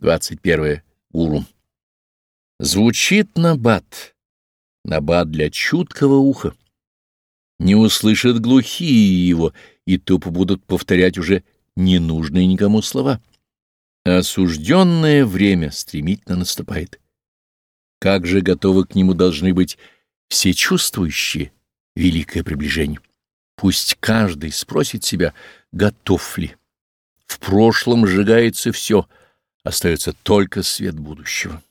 21. Гуру. Звучит набат, набат для чуткого уха. Не услышат глухие его, и тупо будут повторять уже ненужные никому слова. Осужденное время стремительно наступает. Как же готовы к нему должны быть все чувствующие великое приближение? Пусть каждый спросит себя, готов ли. В прошлом сжигается все, остается только свет будущего.